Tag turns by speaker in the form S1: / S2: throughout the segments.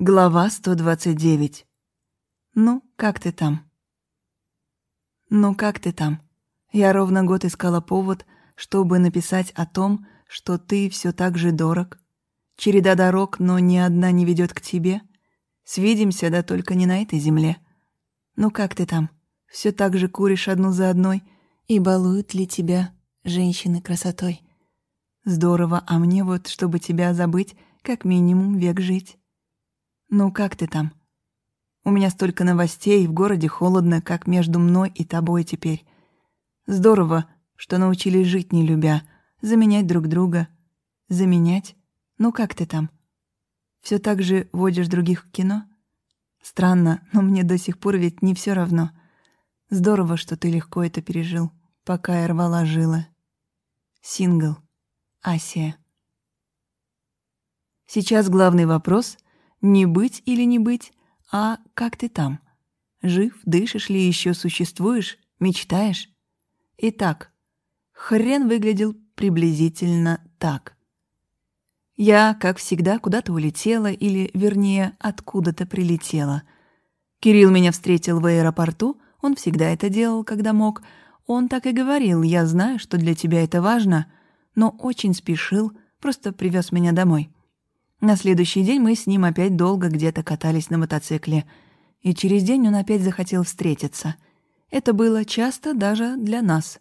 S1: Глава 129. Ну, как ты там? Ну, как ты там? Я ровно год искала повод, чтобы написать о том, что ты все так же дорог. Череда дорог, но ни одна не ведет к тебе. Свидимся, да только не на этой земле. Ну, как ты там? Все так же куришь одну за одной, и балуют ли тебя женщины красотой? Здорово, а мне вот, чтобы тебя забыть, как минимум век жить. «Ну как ты там?» «У меня столько новостей, в городе холодно, как между мной и тобой теперь. Здорово, что научились жить не любя, заменять друг друга. Заменять? Ну как ты там? Все так же водишь других в кино? Странно, но мне до сих пор ведь не все равно. Здорово, что ты легко это пережил, пока я рвала жила. Сингл. Асия. Сейчас главный вопрос не быть или не быть, а как ты там? Жив, дышишь ли еще, существуешь, мечтаешь? Итак, хрен выглядел приблизительно так. Я, как всегда, куда-то улетела, или, вернее, откуда-то прилетела. Кирилл меня встретил в аэропорту, он всегда это делал, когда мог. Он так и говорил, я знаю, что для тебя это важно, но очень спешил, просто привез меня домой. На следующий день мы с ним опять долго где-то катались на мотоцикле, и через день он опять захотел встретиться. Это было часто даже для нас.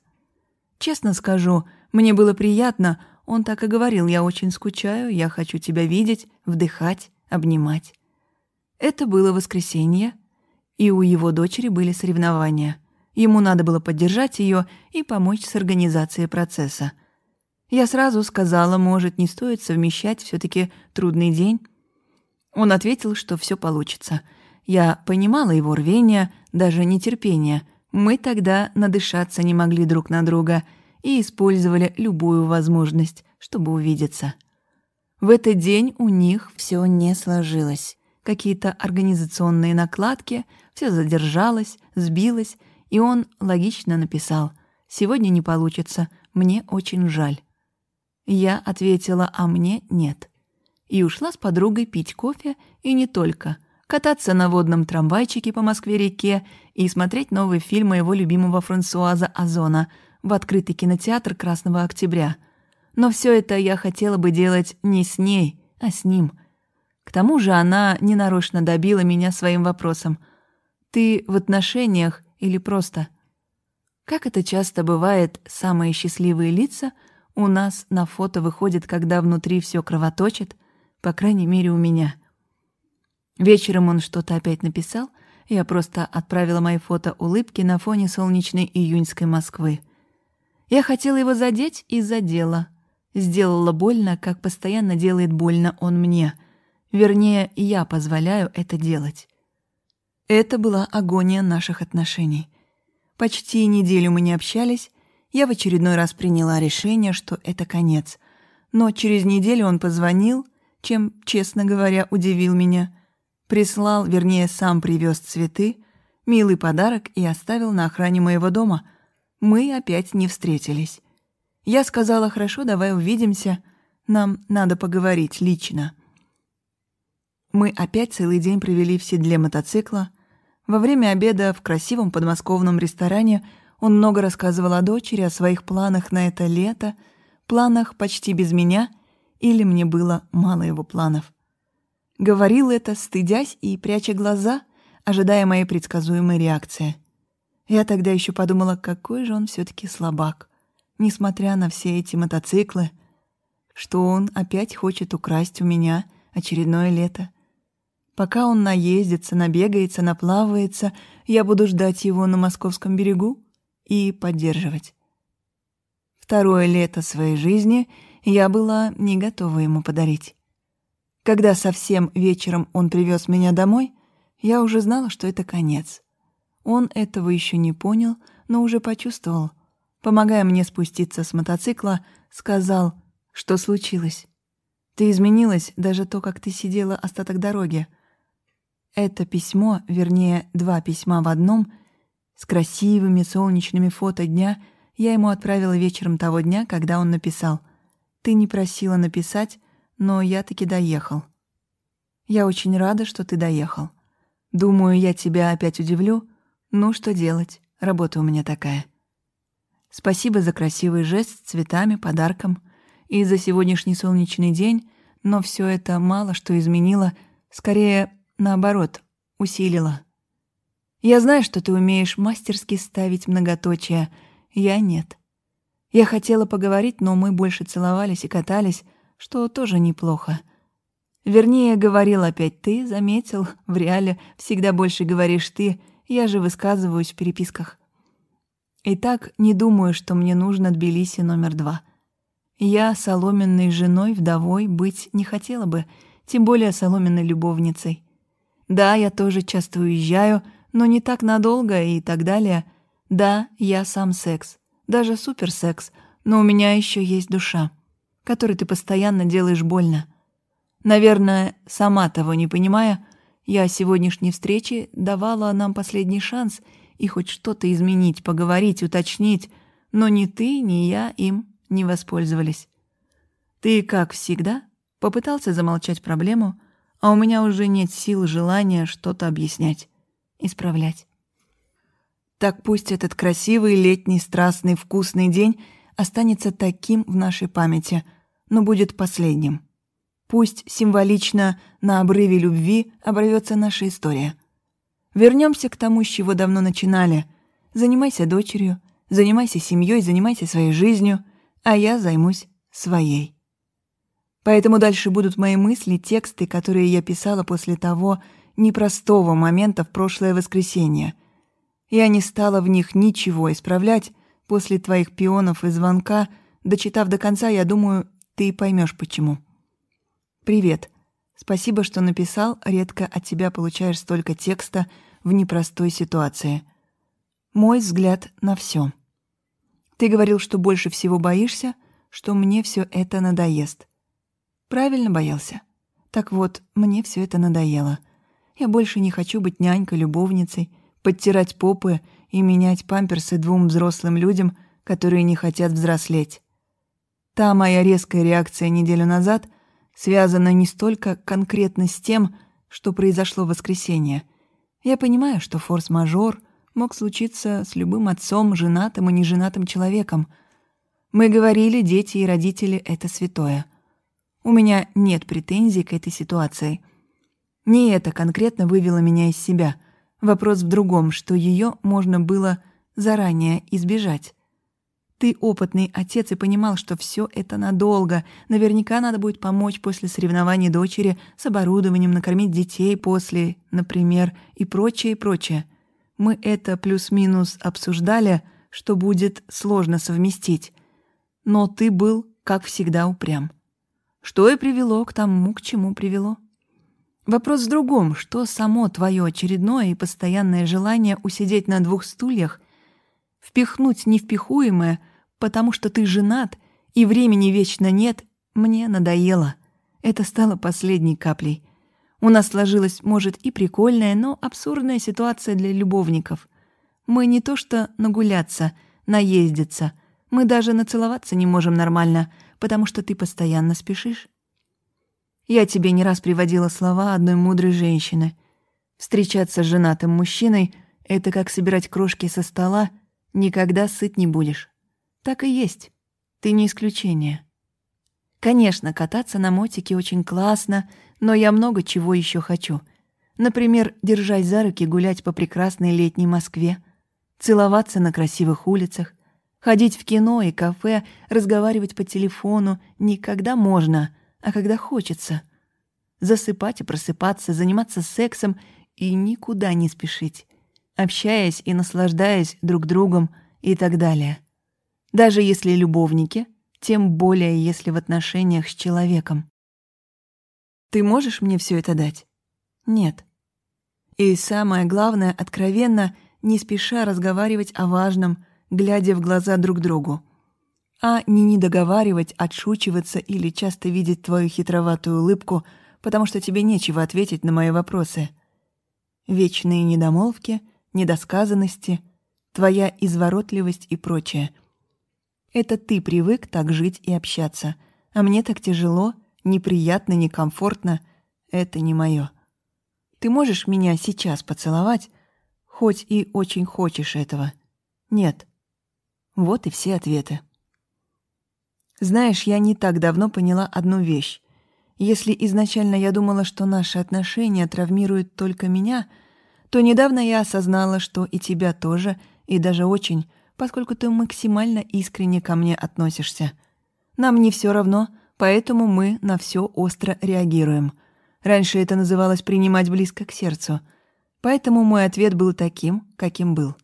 S1: Честно скажу, мне было приятно, он так и говорил, я очень скучаю, я хочу тебя видеть, вдыхать, обнимать. Это было воскресенье, и у его дочери были соревнования. Ему надо было поддержать ее и помочь с организацией процесса — я сразу сказала, может, не стоит совмещать все таки трудный день. Он ответил, что все получится. Я понимала его рвение, даже нетерпение. Мы тогда надышаться не могли друг на друга и использовали любую возможность, чтобы увидеться. В этот день у них все не сложилось. Какие-то организационные накладки, все задержалось, сбилось, и он логично написал «Сегодня не получится, мне очень жаль». Я ответила, а мне нет. И ушла с подругой пить кофе, и не только. Кататься на водном трамвайчике по Москве-реке и смотреть новый фильм моего любимого Франсуаза Озона в открытый кинотеатр Красного Октября. Но все это я хотела бы делать не с ней, а с ним. К тому же она ненарочно добила меня своим вопросом. «Ты в отношениях или просто?» Как это часто бывает, самые счастливые лица — у нас на фото выходит, когда внутри все кровоточит, по крайней мере, у меня. Вечером он что-то опять написал, я просто отправила мои фото улыбки на фоне солнечной июньской Москвы. Я хотела его задеть и задела. Сделала больно, как постоянно делает больно он мне. Вернее, я позволяю это делать. Это была агония наших отношений. Почти неделю мы не общались, я в очередной раз приняла решение, что это конец. Но через неделю он позвонил, чем, честно говоря, удивил меня. Прислал, вернее, сам привез цветы, милый подарок и оставил на охране моего дома. Мы опять не встретились. Я сказала, хорошо, давай увидимся, нам надо поговорить лично. Мы опять целый день провели в седле мотоцикла. Во время обеда в красивом подмосковном ресторане – он много рассказывал о дочери, о своих планах на это лето, планах почти без меня, или мне было мало его планов. Говорил это, стыдясь и пряча глаза, ожидая моей предсказуемой реакции. Я тогда еще подумала, какой же он все таки слабак, несмотря на все эти мотоциклы, что он опять хочет украсть у меня очередное лето. Пока он наездится, набегается, наплавается, я буду ждать его на московском берегу? И поддерживать. Второе лето своей жизни я была не готова ему подарить. Когда совсем вечером он привез меня домой, я уже знала, что это конец. Он этого еще не понял, но уже почувствовал. Помогая мне спуститься с мотоцикла, сказал, что случилось. Ты изменилась, даже то, как ты сидела остаток дороги. Это письмо, вернее, два письма в одном — с красивыми солнечными фото дня я ему отправила вечером того дня, когда он написал «Ты не просила написать, но я таки доехал». Я очень рада, что ты доехал. Думаю, я тебя опять удивлю. Ну, что делать? Работа у меня такая. Спасибо за красивый жест с цветами, подарком и за сегодняшний солнечный день, но все это мало что изменило, скорее, наоборот, усилило. Я знаю, что ты умеешь мастерски ставить многоточие, я нет. Я хотела поговорить, но мы больше целовались и катались, что тоже неплохо. Вернее, говорил опять ты, заметил, в реале всегда больше говоришь ты, я же высказываюсь в переписках. Итак, не думаю, что мне нужно Тбилиси номер два. Я соломенной женой, вдовой быть не хотела бы, тем более соломенной любовницей. Да, я тоже часто уезжаю, но не так надолго и так далее. Да, я сам секс, даже суперсекс, но у меня еще есть душа, которой ты постоянно делаешь больно. Наверное, сама того не понимая, я сегодняшней встрече давала нам последний шанс и хоть что-то изменить, поговорить, уточнить, но ни ты, ни я им не воспользовались. Ты, как всегда, попытался замолчать проблему, а у меня уже нет сил, желания что-то объяснять, исправлять. Так пусть этот красивый летний страстный вкусный день останется таким в нашей памяти, но будет последним. Пусть символично на обрыве любви обрывется наша история. Вернемся к тому, с чего давно начинали. Занимайся дочерью, занимайся семьей, занимайся своей жизнью, а я займусь своей. Поэтому дальше будут мои мысли, тексты, которые я писала после того непростого момента в прошлое воскресенье. Я не стала в них ничего исправлять после твоих пионов и звонка. Дочитав до конца, я думаю, ты поймешь почему. «Привет. Спасибо, что написал. Редко от тебя получаешь столько текста в непростой ситуации. Мой взгляд на все. Ты говорил, что больше всего боишься, что мне все это надоест. Правильно боялся. Так вот, мне все это надоело. Я больше не хочу быть нянькой, любовницей, подтирать попы и менять памперсы двум взрослым людям, которые не хотят взрослеть. Та моя резкая реакция неделю назад связано не столько конкретно с тем, что произошло в воскресенье. Я понимаю, что форс-мажор мог случиться с любым отцом, женатым и неженатым человеком. Мы говорили, дети и родители — это святое. У меня нет претензий к этой ситуации. Не это конкретно вывело меня из себя. Вопрос в другом, что ее можно было заранее избежать. Ты опытный отец и понимал, что все это надолго. Наверняка надо будет помочь после соревнований дочери с оборудованием, накормить детей после, например, и прочее, и прочее. Мы это плюс-минус обсуждали, что будет сложно совместить. Но ты был, как всегда, упрям. Что и привело к тому, к чему привело. Вопрос в другом, что само твое очередное и постоянное желание усидеть на двух стульях, впихнуть невпихуемое — потому что ты женат и времени вечно нет, мне надоело. Это стало последней каплей. У нас сложилась, может, и прикольная, но абсурдная ситуация для любовников. Мы не то что нагуляться, наездиться, мы даже нацеловаться не можем нормально, потому что ты постоянно спешишь. Я тебе не раз приводила слова одной мудрой женщины. Встречаться с женатым мужчиной — это как собирать крошки со стола, никогда сыт не будешь. Так и есть. Ты не исключение. Конечно, кататься на мотике очень классно, но я много чего еще хочу. Например, держать за руки гулять по прекрасной летней Москве, целоваться на красивых улицах, ходить в кино и кафе, разговаривать по телефону не когда можно, а когда хочется. Засыпать и просыпаться, заниматься сексом и никуда не спешить, общаясь и наслаждаясь друг другом и так далее. Даже если любовники, тем более если в отношениях с человеком. Ты можешь мне все это дать? Нет. И самое главное, откровенно, не спеша разговаривать о важном, глядя в глаза друг другу. А не недоговаривать, отшучиваться или часто видеть твою хитроватую улыбку, потому что тебе нечего ответить на мои вопросы. Вечные недомолвки, недосказанности, твоя изворотливость и прочее — это ты привык так жить и общаться, а мне так тяжело, неприятно, некомфортно. это не мое. Ты можешь меня сейчас поцеловать, хоть и очень хочешь этого? Нет. Вот и все ответы. Знаешь, я не так давно поняла одну вещь. Если изначально я думала, что наши отношения травмируют только меня, то недавно я осознала, что и тебя тоже, и даже очень, поскольку ты максимально искренне ко мне относишься. Нам не все равно, поэтому мы на все остро реагируем. Раньше это называлось принимать близко к сердцу. Поэтому мой ответ был таким, каким был.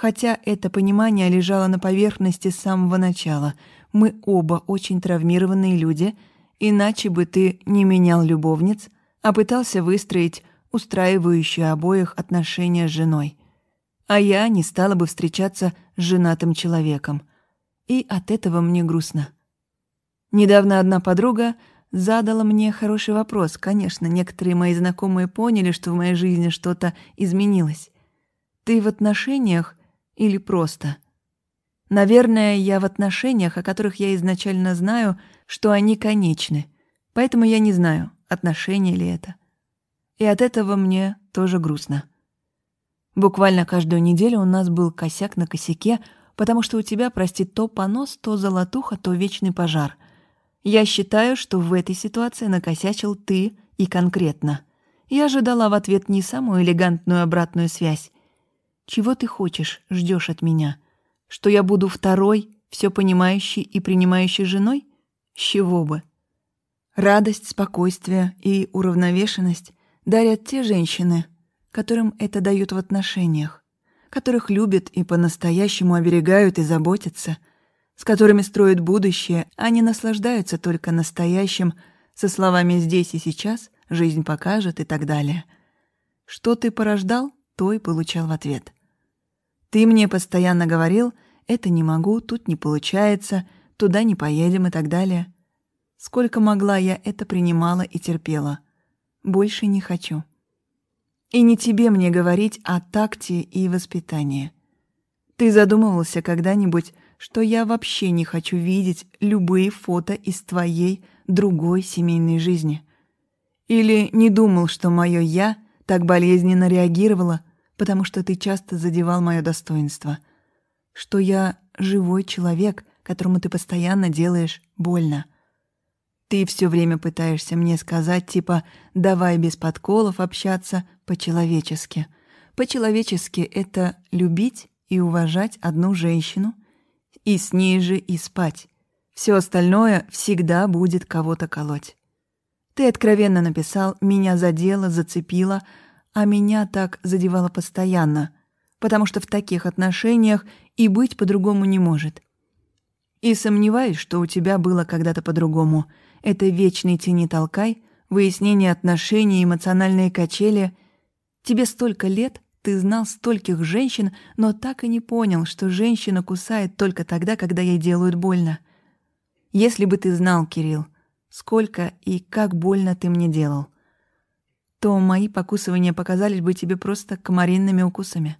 S1: Хотя это понимание лежало на поверхности с самого начала. Мы оба очень травмированные люди — Иначе бы ты не менял любовниц, а пытался выстроить устраивающие обоих отношения с женой. А я не стала бы встречаться с женатым человеком. И от этого мне грустно. Недавно одна подруга задала мне хороший вопрос. Конечно, некоторые мои знакомые поняли, что в моей жизни что-то изменилось. Ты в отношениях или просто? Наверное, я в отношениях, о которых я изначально знаю — что они конечны, поэтому я не знаю, отношения ли это. И от этого мне тоже грустно. Буквально каждую неделю у нас был косяк на косяке, потому что у тебя, прости, то понос, то золотуха, то вечный пожар. Я считаю, что в этой ситуации накосячил ты и конкретно. Я ожидала в ответ не самую элегантную обратную связь. Чего ты хочешь, ждешь от меня? Что я буду второй, все понимающей и принимающей женой? С чего бы? Радость, спокойствие и уравновешенность дарят те женщины, которым это дают в отношениях, которых любят и по-настоящему оберегают и заботятся, с которыми строят будущее, а не наслаждаются только настоящим, со словами «здесь и сейчас», «жизнь покажет» и так далее. Что ты порождал, то и получал в ответ. Ты мне постоянно говорил «это не могу, тут не получается», туда не поедем и так далее. Сколько могла я это принимала и терпела. Больше не хочу. И не тебе мне говорить о такте и воспитании. Ты задумывался когда-нибудь, что я вообще не хочу видеть любые фото из твоей другой семейной жизни? Или не думал, что мое «я» так болезненно реагировало, потому что ты часто задевал мое достоинство? Что я живой человек, которому ты постоянно делаешь больно. Ты все время пытаешься мне сказать, типа, давай без подколов общаться по-человечески. По-человечески — это любить и уважать одну женщину, и с ней же и спать. Все остальное всегда будет кого-то колоть. Ты откровенно написал «меня задело, зацепило», а меня так задевало постоянно, потому что в таких отношениях и быть по-другому не может. И сомневаюсь, что у тебя было когда-то по-другому. Это вечный тени толкай, выяснение отношений, эмоциональные качели. Тебе столько лет, ты знал стольких женщин, но так и не понял, что женщина кусает только тогда, когда ей делают больно. Если бы ты знал, Кирилл, сколько и как больно ты мне делал, то мои покусывания показались бы тебе просто комаринными укусами.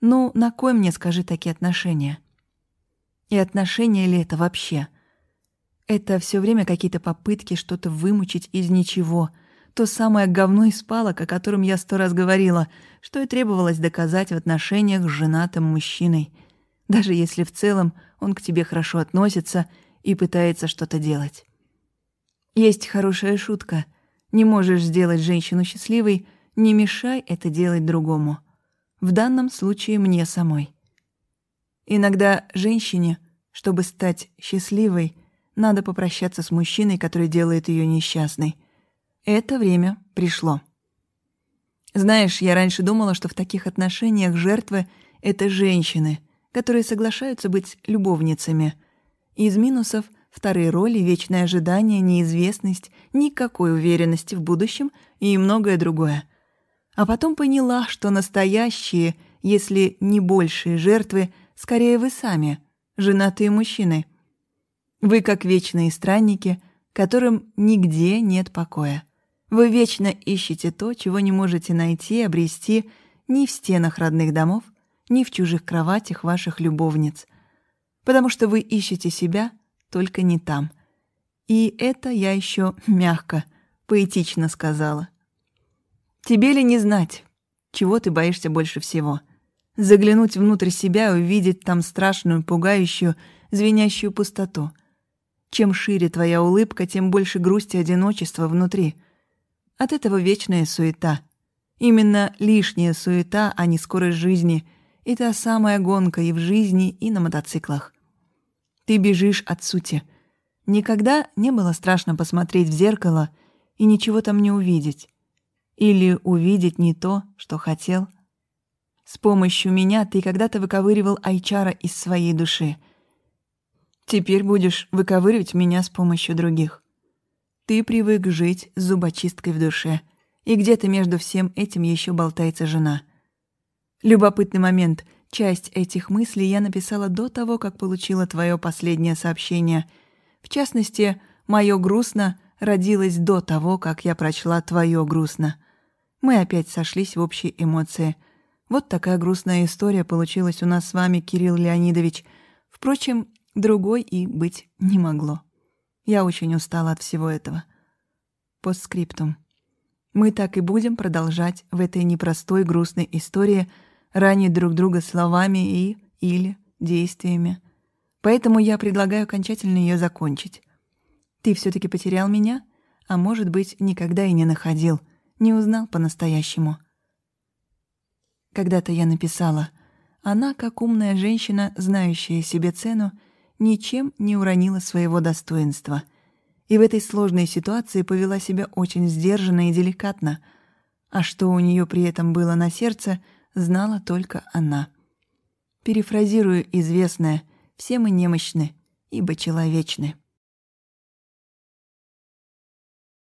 S1: Ну, на кой мне, скажи, такие отношения?» И отношения ли это вообще? Это все время какие-то попытки что-то вымучить из ничего. То самое говно из палок, о котором я сто раз говорила, что и требовалось доказать в отношениях с женатым мужчиной. Даже если в целом он к тебе хорошо относится и пытается что-то делать. Есть хорошая шутка. Не можешь сделать женщину счастливой, не мешай это делать другому. В данном случае мне самой. Иногда женщине, чтобы стать счастливой, надо попрощаться с мужчиной, который делает ее несчастной. Это время пришло. Знаешь, я раньше думала, что в таких отношениях жертвы — это женщины, которые соглашаются быть любовницами. Из минусов — вторые роли, вечное ожидание, неизвестность, никакой уверенности в будущем и многое другое. А потом поняла, что настоящие, если не большие жертвы — Скорее вы сами, женатые мужчины. Вы как вечные странники, которым нигде нет покоя. Вы вечно ищете то, чего не можете найти, обрести ни в стенах родных домов, ни в чужих кроватях ваших любовниц. Потому что вы ищете себя, только не там. И это я еще мягко, поэтично сказала. Тебе ли не знать, чего ты боишься больше всего? Заглянуть внутрь себя и увидеть там страшную, пугающую, звенящую пустоту. Чем шире твоя улыбка, тем больше грусти и одиночества внутри. От этого вечная суета. Именно лишняя суета, а не скорость жизни, и та самая гонка и в жизни, и на мотоциклах. Ты бежишь от сути. Никогда не было страшно посмотреть в зеркало и ничего там не увидеть. Или увидеть не то, что хотел. С помощью меня ты когда-то выковыривал Айчара из своей души. Теперь будешь выковыривать меня с помощью других. Ты привык жить с зубочисткой в душе, и где-то между всем этим еще болтается жена. Любопытный момент — Часть этих мыслей я написала до того, как получила твое последнее сообщение. В частности, «Мое грустно» родилось до того, как я прочла «Твое грустно». Мы опять сошлись в общей эмоции. Вот такая грустная история получилась у нас с вами, Кирилл Леонидович. Впрочем, другой и быть не могло. Я очень устала от всего этого. Постскриптум. Мы так и будем продолжать в этой непростой грустной истории – ранить друг друга словами и или действиями. Поэтому я предлагаю окончательно ее закончить. Ты все таки потерял меня, а может быть, никогда и не находил, не узнал по-настоящему. Когда-то я написала, она, как умная женщина, знающая себе цену, ничем не уронила своего достоинства. И в этой сложной ситуации повела себя очень сдержанно и деликатно. А что у нее при этом было на сердце — знала только она. Перефразирую известное «все мы немощны, ибо человечны».